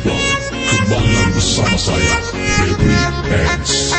tiba Kembali bersama saya Baby X.